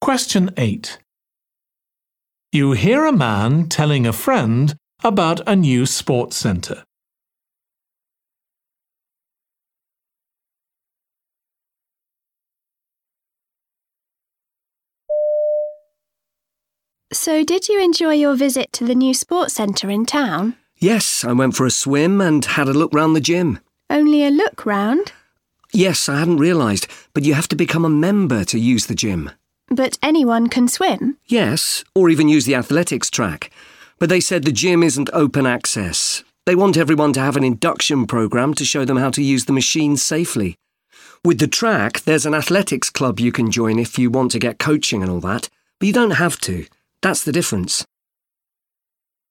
Question 8. You hear a man telling a friend about a new sports centre. So, did you enjoy your visit to the new sports centre in town? Yes, I went for a swim and had a look round the gym. Only a look round? Yes, I hadn't realised, but you have to become a member to use the gym. But anyone can swim? Yes, or even use the athletics track. But they said the gym isn't open access. They want everyone to have an induction programme to show them how to use the machine safely. With the track, there's an athletics club you can join if you want to get coaching and all that, but you don't have to. That's the difference.